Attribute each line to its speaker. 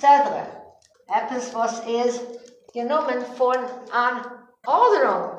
Speaker 1: etc. Etwas, was ist genommen von an Ordnung